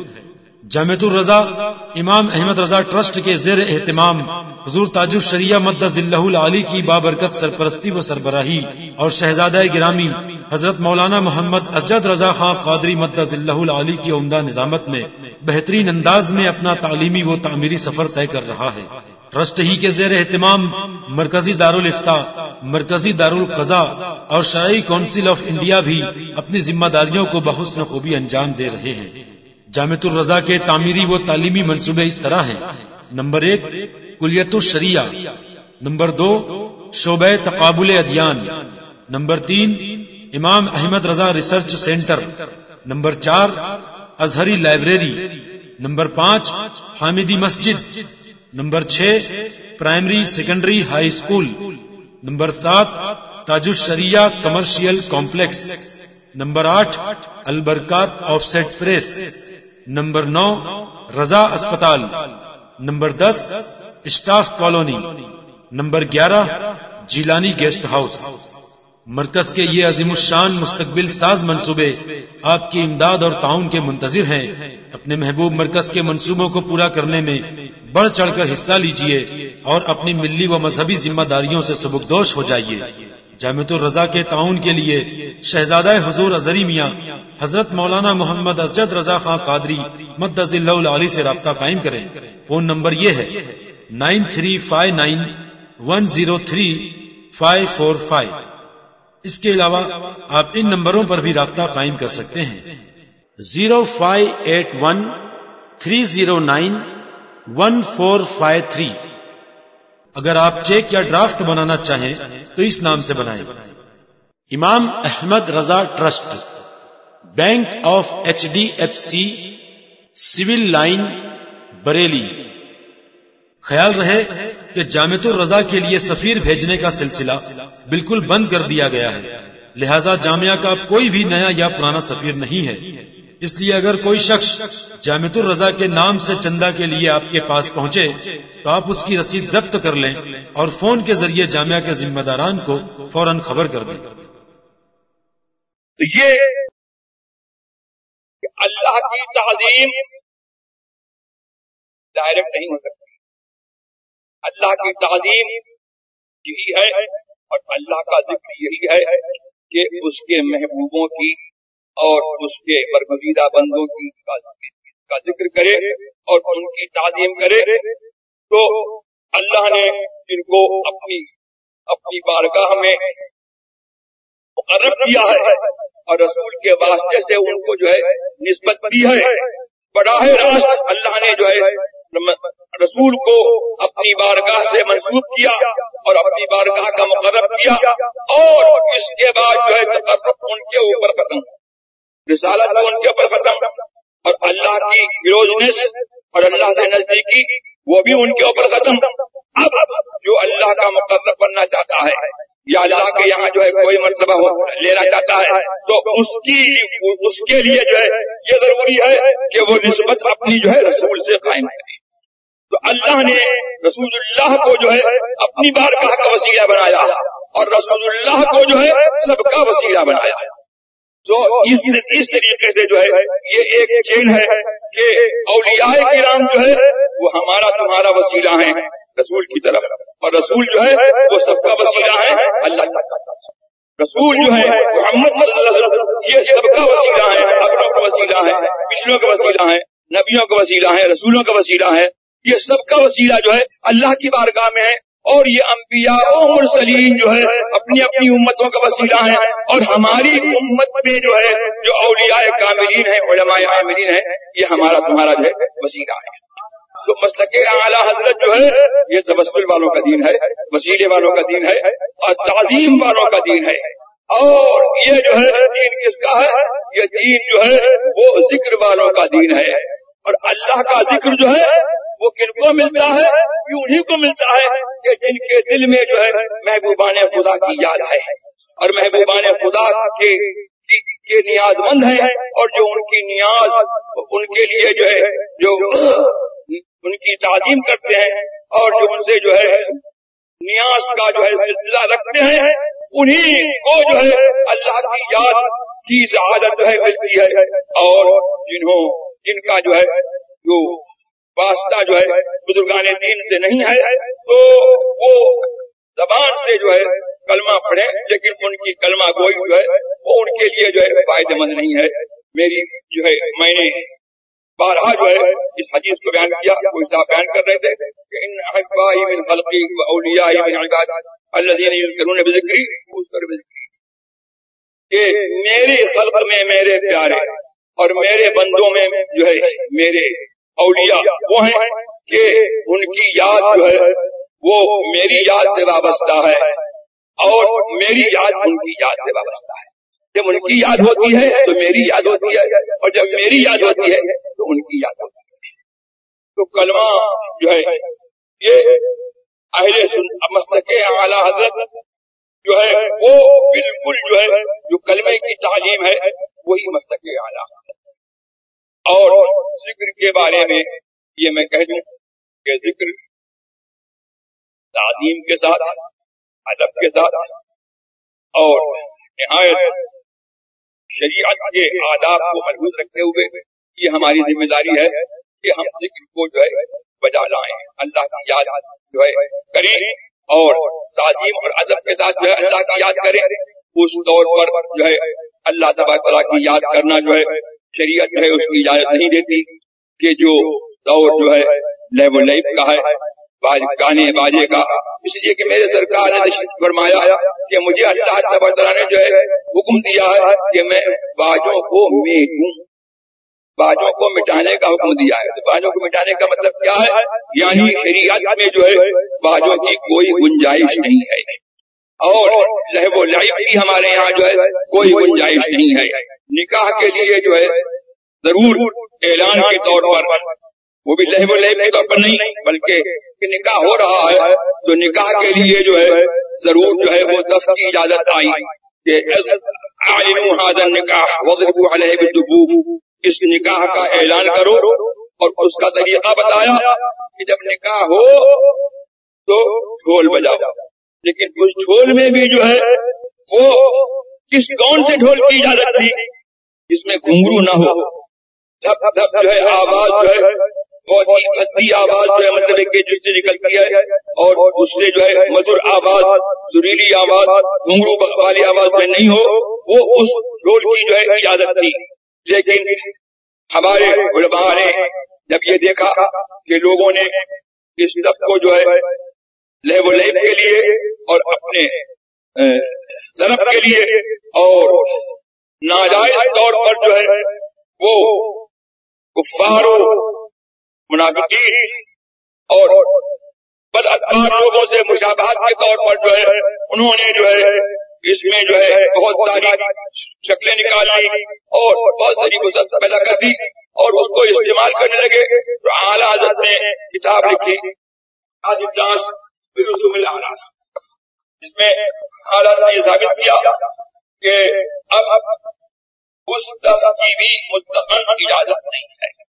جامع الرضا امام احمد رضا ٹرسٹ کے زیر اہتمام حضور تاج الشریعہ مد اللہ علی کی بابرکت سرپرستی و سربراہی اور شہزادہ گرامی حضرت مولانا محمد اسجد رضا خان قادری مد اللہ علی کی عمدہ نظامت میں بہترین انداز میں اپنا تعلیمی و تعمیری سفر طے کر رہا ہے۔ ٹرسٹ ہی کے زیر اہتمام مرکزی دارالفتا مرکزی دارالقضا اور شرعی کونسل آف انڈیا بھی اپنی ذمہ داریوں کو بحسن خوبی انجام دے رہے ہیں۔ جامع الرضا کے تعمیری و تعلیمی منصوبے اس طرح ہیں۔ نمبر ایک، کلیت الشریعہ۔ نمبر دو شعبہ تقابل ادیان۔ نمبر تین، Imam Ahmad Raza research center. Number چار، اظہری لائبریری۔ نمبر پانچ، حامدی مسجد۔ نمبر چھ، primary secondary high school. Number سات، Taj al-Shariah commercial complex. Number آٹھ، Albarkaat offset press number نو، رضا اسپتال۔ نمبر دس، اسٹاف کالونی۔ نمبر گیارہ، جیلانی گیسٹ ہاؤس۔ مرکز کے یہ عظیم الشان مستقبل ساز منصوبے آپ کی امداد اور تعاون کے منتظر ہیں۔ اپنے محبوب مرکز کے منصوبوں کو پورا کرنے میں بڑھ چڑھ کر حصہ لیجیے اور اپنی ملی و مذہبی ذمہ داریوں سے سبکدوش ہو جائیے۔ جامع الرضا کے تعاون کے لیے شہزادہ حضور ازری میاں حضرت مولانا محمد اسجد رضا خان قادری مد اللہ علی سے رابطہ قائم کریں۔ فون نمبر یہ ہے۔ Nine three five nine one zero three five four five. اس کے علاوہ آپ ان نمبروں پر بھی رابطہ قائم کر سکتے ہیں۔ Zero five eight one three zero nine one four five three. اگر آپ چیک یا ڈرافٹ بنانا چاہیں تو اس نام سے بنائیں۔ Imam Ahmad Raza trust, bank of H D F C, civil line, Bareilly. خیال رہے کہ جامع الرضا کے لیے سفیر بھیجنے کا سلسلہ بالکل بند کر دیا گیا ہے۔ لہذا جامعہ کا کوئی بھی نیا یا پرانا سفیر نہیں ہے۔ اس لیے اگر کوئی شخص جامع الرضا کے نام سے چندہ کے لیے آپ کے پاس پہنچے تو آپ اس کی رسید ضبط کر لیں اور فون کے ذریعے جامعہ کے ذمہ داران کو فوراً خبر کر دیں۔ تو یہ اللہ کی تعظیم ڈائریکٹ نہیں ہو سکتی۔ اللہ کی تعظیم یہی ہے اور اللہ کا ذکر یہی ہے کہ اس کے محبوبوں کی اور اس کے برمدیدہ بندوں کی کا ذکر کرے اور ان کی تعلیم کرے تو اللہ نے ان کو اپنی اپنی بارگاہ میں مقرر کیا ہے اور رسول کے واسطے سے ان کو جو ہے نسبت دی ہے۔ براہ راست اللہ نے جو ہے رسول کو اپنی بارگاہ سے منسوخ کیا اور اپنی بارگاہ کا مقرر کیا اور اس کے بعد جو ہے تقرب ان کے اوپر ختم۔ رسالت کو ان کے اوپر ختم اور اللہ کی گروزنس اور اللہ سے نزدیکی وہ بھی ان کے اوپر ختم۔ اب جو اللہ کا مقرر بننا چاہتا ہے یا اللہ کے یہاں جو ہے کوئی مرتبہ لینا چاہتا ہے، تو اس کی اس کے لیے جو ہے یہ ضروری ہے کہ وہ نسبت اپنی جو ہے رسول سے قائم کرے۔ تو اللہ نے رسول اللہ کو جو ہے اپنی بار کا وسیلہ بنایا اور رسول اللہ کو جو ہے سب کا وسیلہ بنایا۔ تو اس طریقے سے جو ہے یہ ایک چین ہے کہ اولیاء کرام جو ہے وہ ہمارا تمہارا وسیلہ ہے رسول کی طرف۔ اور رسول جو ہے وہ سب کا وسیلہ ہے اللہ کا۔ رسول جو ہے محمد صلی اللہ علیہ وسلم یہ سب کا وسیلہ ہے اگلوں کا وسیلہ ہے پچھلوں کا وسیلہ ہے نبیوں کا وسیلہ ہے رسولوں کا وسیلہ ہے۔ یہ سب کا وسیلہ جو ہے اللہ کی بارگاہ میں ہے۔ اور یہ انبیاء و مرسلین جو ہے اپنی اپنی امتوں کا وسیلہ ہے اور ہماری امت میں جو ہے جو اولیاء کاملین ہیں، علماء عاملین ہیں، یہ ہمارا تمہارا جو ہے وسیلہ ہے۔ تو مسلک اعلیٰ حضرت جو ہے، یہ تبسل والوں کا دین ہے، وسیلے والوں کا دین ہے، اور تعظیم والوں کا دین ہے۔ اور یہ جو ہے دین کس کا ہے؟ یہ دین جو ہے، وہ ذکر والوں کا دین ہے۔ اور اللہ کا ذکر جو ہے، وہ کن کو ملتا ہے؟ یہ انہیں کو ملتا ہے کہ جن کے دل میں جو ہے محبوبان خدا کی یاد ہے۔ اور محبوبان خدا کے کے نیاز مند ہیں اور جو ان کی نیاز ان کے لیے جو ہے جو ان کی تعظیم کرتے ہیں اور جو ان سے جو ہے نیاز کا جو ہے سلسلہ رکھتے ہیں انہیں کو جو ہے اللہ کی یاد کی عادت جو ہے ملتی ہے۔ اور جنہوں جن کا جو ہے، جو واسطہ جو ہے، بزرگان دین سے نہیں ہے، تو وہ زبان سے جو ہے کلمہ پڑھے لیکن ان کی کلمہ گوئی جو ہے، وہ ان کے لیے جو ہے فائدہ مند نہیں ہے۔ میری جو ہے، میں نے بارہ جو ہے، اس حدیث کو بیان کیا کوئی صاحب بیان کر رہے تھے کہ ان من خلقی و اولیاء من عباد الذين يذكرون بذکری۔ اذكر بذکری کہ میری خلق میں میرے پیارے اور میرے بندوں میں جو ہے میرے اولیاء وہ ہیں کہ ان کی یاد جو ہے وہ میری یاد سے وابستہ ہے اور میری یاد ان کی یاد سے وابستہ ہے۔ جب ان کی یاد ہوتی ہے تو میری یاد ہوتی ہے اور جب میری یاد ہوتی ہے تو ان کی یاد ہوتی ہے۔ تو کلمہ جو ہے یہ اہل مسلک اعلیٰ حضرت جو ہے وہ بالکل جو ہے جو کلمے کی تعلیم ہے وہی مطلب مسلک اعلیٰ۔ اور ذکر کے بارے میں یہ میں کہہ دوں کہ ذکر تعظیم کے ساتھ، ادب کے ساتھ، اور نہایت شریعت کے آداب کو محبوظ رکھتے ہوئے یہ ہماری ذمہ داری ہے کہ ہم ذکر کو جو ہے بجا لائیں۔ اللہ کی یاد جو ہے کریں اور تعظیم اور ادب کے ساتھ جو ہے اللہ کی یاد کریں۔ اس طور پر جو ہے اللہ تبا کی یاد کرنا جو ہے شریعت ہے اس کی اجازت نہیں دیتی کہ جو دور جو ہے لیب لیب کا ہے گانے باجے کا۔ اس لیے کہ میرے سرکار نے فرمایا کہ مجھے اللہ تبادلہ نے جو ہے حکم دیا ہے کہ میں باجوں کو میٹوں باجوں کو مٹانے کا حکم دیا ہے۔ باجوں کو مٹانے کا مطلب کیا ہے؟ یعنی شریعت میں جو ہے باجوں کی کوئی گنجائش نہیں ہے۔ اور لہب و لائب بھی ہمارے یہاں جو ہے کوئی گنجائش نہیں ہے۔ نکاح کے لیے جو ہے ضرور اعلان کے طور پر وہ بھی لہب و لہب کے طور پر نہیں، بلکہ نکاح ہو رہا ہے تو نکاح کے لیے جو ہے ضرور جو ہے وہ دس کی اجازت آئی کہ نکاح اس نکاح کا اعلان کرو اور اس کا طریقہ بتایا کہ جب نکاح ہو تو ڈھول بجاؤ۔ لیکن اس ڈھول میں بھی جو ہے، وہ کس کون سے ڈھول کی اجازت تھی؟ جس میں گھنگرو نہ ہو۔ دھپ دھپ جو ہے، آواز جو ہے، بہت ہی ادی آواز جو ہے مطلب ایک جس سے نکلتی ہے۔ اور اس سے جو ہے مدر آواز سریلی آواز، گھنگرو والی آواز میں نہیں ہو، وہ اس رول کی جو ہے، اجازت تھی۔ لیکن ہمارے علماء نے جب یہ دیکھا کہ لوگوں نے اس دف کو جو ہے لہب و لہب کے لیے اور اپنے ضرب کے لیے اور ناجائز طور پر جو ہے وہ کفاروں، منافقین اور بد ادار لوگوں سے مشابہت کے طور پر جو ہے انہوں نے جو ہے اس میں جو ہے بہت ساری شکلیں نکال لی اور بہت ساری گزر پیدا کر دی اور اس کو استعمال کرنے لگے۔ تو اعلیٰ حضرت نے کتاب لکھی جس میں اعلیٰ نے ثابت کیا کہ اب اس دس کی بھی مستقل اجازت نہیں ہے۔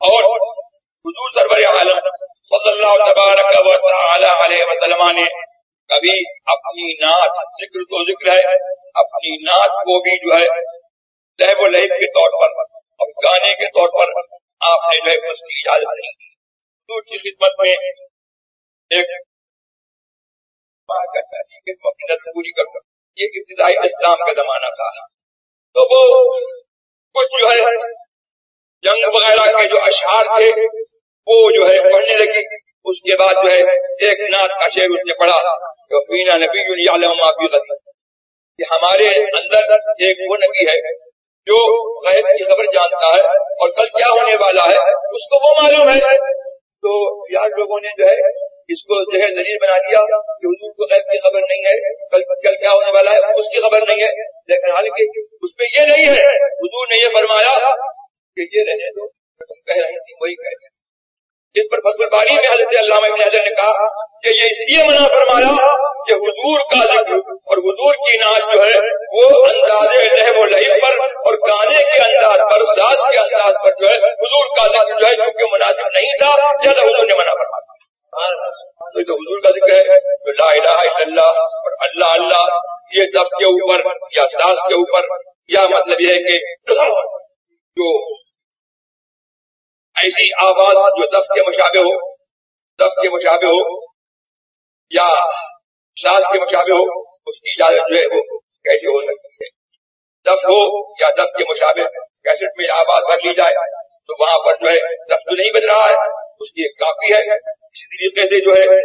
اور حضور سرور عالم صلی اللہ تبارک و تعالی علیہ وسلم نے کبھی اپنی نعت ذکر تو ذکر ہے، اپنی نعت کو بھی جو ہے لہب و لہب کے طور پر اور گانے کے طور پر آپ نے جو ہے اس کی اجازت نہیں دی۔ حضور کی خدمت میں ایک پوری کر سکتے یہ ابتدائی اسلام کا زمانہ تھا۔ تو وہ کچھ جو ہے جنگ وغیرہ کے جو اشعار تھے، وہ جو ہے پڑھنے لگی۔ اس کے بعد جو ہے ایک نعت کا شعر اس نے پڑھا۔ جو فینا نبی کہ ہمارے اندر ایک وہ نبی ہے جو غیب کی خبر جانتا ہے اور کل کیا ہونے والا ہے، اس کو وہ معلوم ہے۔ تو یار لوگوں نے جو ہے اس کو جو ہے دلیل بنا دیا کہ حضور کو غیب کی خبر نہیں ہے، کل کل کیا ہونے والا ہے، اس کی خبر نہیں ہے۔ لیکن حالانکہ اس پہ یہ نہیں ہے۔ حضور نے یہ فرمایا کہ یہ رہنے دو۔ تم کہہ رہے تھی وہی کہہ رہے جس پر فضل الباری میں حضرت علامہ ابن حضر نے کہا کہ یہ اس لیے منع فرمایا کہ حضور کا ذکر اور حضور کی ناچ جو ہے، وہ انداز لہب و لہب پر اور گانے کے انداز پر، ساز کے انداز پر جو ہے، حضور کا ذکر جو ہے کیونکہ مناسب نہیں تھا زیادہ حضور نے منع فرمایا۔ تو حضور کا ذکر ہے تو لا الہ الا اللہ اور اللہ اللہ، یہ دف کے اوپر یا ساز کے اوپر، یا مطلب یہ ہے کہ جو ایسی آواز جو دف کے مشابے ہو دف کے مشابے ہو، یا ساز کے مشابے ہو، اس کی اجازت جو ہے وہ کیسے ہو سکتی ہے؟ دف ہو یا دف کے مشابے کیسٹ میں آواز بھر لی جائے۔ تو وہاں پر جو ہے دف نہیں بج رہا ہے، اس کی ایک کافی ہے۔ اسی طریقے سے جو ہے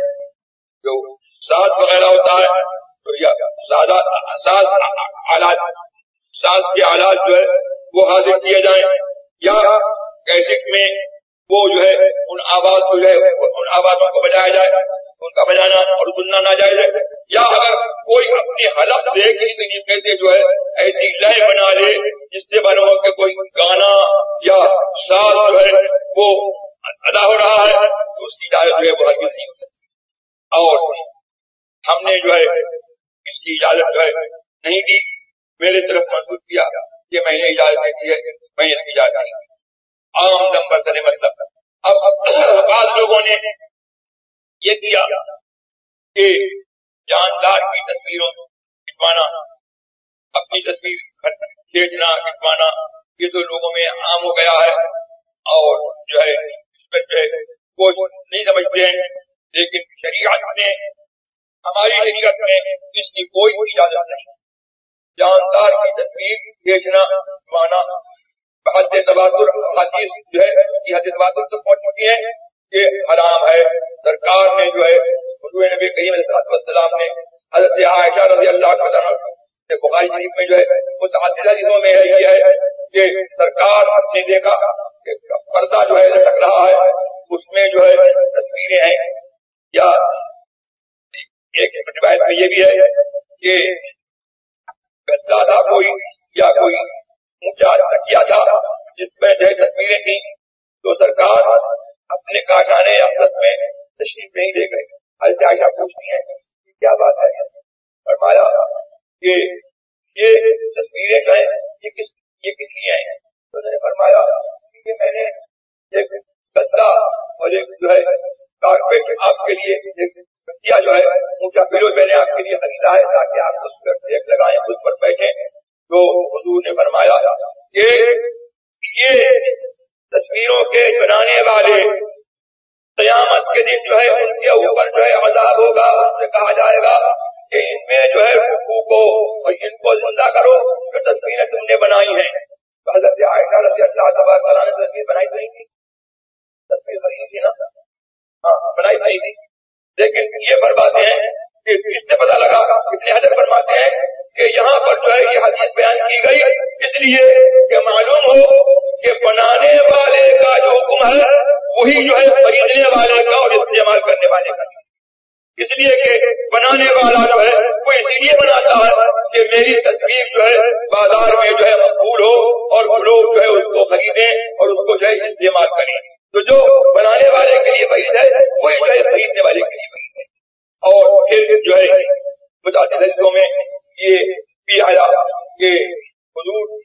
جو ساز وغیرہ ہوتا ہے تو یا ساز آلات، ساز کے آلات جو ہے وہ حاضر کیے جائیں، یا کیسٹ میں وہ جو ہے ان آواز کو جو ہے، ان آوازوں کو بجایا جائے۔ ان کا بجانا اور سننا نہ جائے یا اگر کوئی اپنی حلق سے کسی طریقے سے جو ہے ایسی لیے بنا لے جس سے بنا ہو کہ کوئی گانا یا ساز جو ہے وہ ادا ہو رہا ہے، تو اس کی اجازت جو ہے وہ ہرگز نہیں ہو اور ہم نے جو ہے اس کی اجازت جو ہے نہیں دی۔ میرے طرف محسوس کیا کہ میں نے اجازت نہیں دی ہے، میں اس کی اجازت نہیں عام نمبر سے مطلب۔ اب بعض لوگوں نے یہ کیا؟ کہ جاندار کی تصویروں کھنچوانا، اپنی تصویر کھینچنا، کھنچوانا، یہ تو لوگوں میں عام ہو گیا ہے۔ اور جو ہے، اس میں جو ہے وہ نہیں سمجھتے ہیں، لیکن شریعت میں، ہماری شریعت میں اس کی کوئی اجازت نہیں۔ جاندار کی تصویر کھینچنا، کھنچوانا حد تبادر حدیث جو ہے یہ حد تبادر تو پہنچ چکی ہے کہ حرام ہے۔ سرکار نے جو ہے، حضور نبی کریم علیہ السلام نے حضرت عائشہ رضی اللہ عنہ بخاری شریف میں جو ہے متعدد حدیثوں میں یہ ہے کہ سرکار نے دیکھا کہ پردہ جو ہے، لٹک رہا ہے۔ اس میں جو ہے، تصویریں ہیں۔ یا ایک روایت میں یہ بھی ہے کہ دادا کوئی یا کوئی کیا تھا، جس میں جو ہے، تصویریں تھیں، تو سرکار اپنے کاشانے افسد میں تشریف نہیں دے گئے۔ حضرت عائشہ پوچھتی ہیں کیا بات ہے؟ فرمایا کہ یہ تصویریں گئے یہ کس یہ کس لیے ہیں تو نے فرمایا کہ میں نے ایک گدا اور ایک جو ہے کارپیٹ آپ کے لیے ایک جو ہے اونچا پلو میں نے آپ کے لیے خریدا ہے تاکہ آپ اس پر ایک لگائیں، اس پر بیٹھے تو حضور نے فرمایا کہ یہ تصویروں کے بنانے والے قیامت کے دن جو ہے ان کے اوپر جو ہے عذاب ہوگا، ان سے کہا جائے گا کہ ان میں جو ہے کو اور ان کو زندہ کرو، جو تصویریں تم نے بنائی ہیں۔ حضرت عائشہ رضی اللہ تعالیٰ نے تصویر بنائی نہیں تھی۔ تصویر بنائی تھی نا؟ ہاں بنائی نہیں تھی۔ لیکن یہ بربادیں ہیں کہ اس سے پتا لگا کتنے حضرت فرماتے ہیں کہ یہاں پر جو ہے یہ حدیث بیان کی گئی۔ اس لیے کہ معلوم ہو کہ بنانے والے کا جو حکم ہے وہی جو ہے خریدنے والے کا اور استعمال کرنے والے کا۔ اس لیے کہ بنانے والا جو ہے وہ اسی لیے بناتا ہے کہ میری تصویر جو ہے بازار میں جو ہے مقبول ہو اور لوگ جو ہے اس کو خریدیں اور اس کو جو ہے استعمال کریں۔ تو جو بنانے والے کے لیے بعید ہے وہی جو ہے خریدنے والے کے لیے بعید ہے۔ اور پھر جو ہے متعدد میں یہ بھی آیا کہ حضور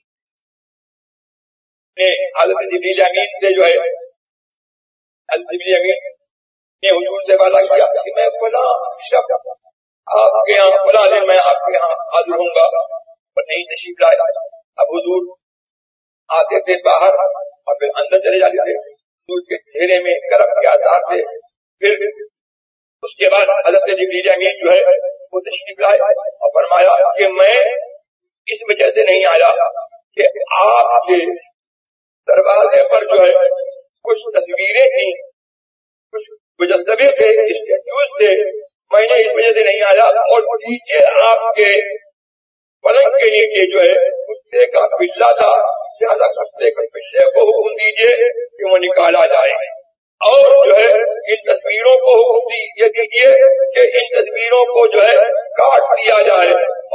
نے حضرت جبریل امین سے جو ہے نے حضور سے وعدہ کیا کہ میں فلاں شب آپ کے یہاں فلاں دن میں آپ کے یہاں حاضر ہوں گا پر نہیں تشریف لائے اب حضور آتے تھے باہر اور پھر اندر چلے جاتے تھے حضور کے چہرے میں گرم کے آدھار تھے پھر اس کے بعد حضرت جبریل امین جو ہے وہ تشریف لائے اور فرمایا کہ میں اس وجہ سے نہیں آیا کہ آپ کے دروازے پر جو ہے کچھ تصویریں تھیں، کچھ مجسمے تھے اسٹیچوز تھے میں نے اس وجہ سے نہیں آیا اور نیچے آپ کے پلنگ کے نیچے جو ہے، کتے کا پلا تھا زیادہ کتے کا پلے کو حکم دیجیے کہ وہ نکالا جائے۔ اور جو ہے، ان تصویروں کو حکم یہ دیجیے کہ ان تصویروں کو جو ہے کاٹ دیا جائے۔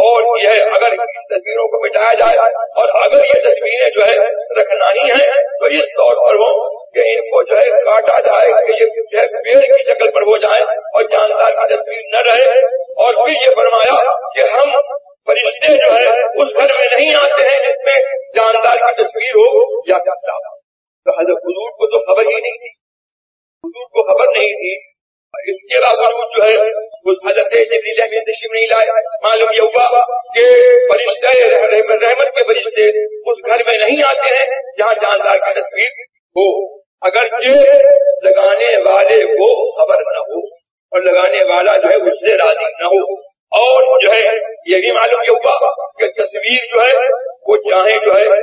اور یہ اگر ان تصویروں کو مٹایا جائے، اور اگر یہ تصویریں جو ہے رکھنا ہی ہیں، تو اس طور پر ہو کہ ان کو جو ہے کاٹا جائے کہ یہ جو ہے پیڑ کی شکل پر ہو جائے اور جاندار کی تصویر نہ رہے۔ اور پھر یہ فرمایا کہ ہم فرشتے جو ہے اس گھر میں نہیں آتے ہیں جس میں جاندار کی تصویر ہو یا حضرت حضور کو تو خبر ہی نہیں تھی۔ کو خبر نہیں تھی۔ اس کے علاوہ جو ہے حضرت تشریف نہیں لائے۔ معلوم یہ ہوا کہ فرشتے رحمت کے فرشتے اس گھر میں نہیں آتے ہیں جہاں جاندار کی تصویر ہو۔ اگر یہ لگانے والے کو خبر نہ ہو اور لگانے والا جو ہے، اس سے راضی نہ ہو۔ اور جو ہے، یہ بھی معلوم یہ ہوا کہ تصویر جو ہے، وہ چاہے جو ہے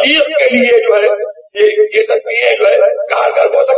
تبلیغ کے لیے جو ہے یہ تصویریں جو ہے کارگر بہت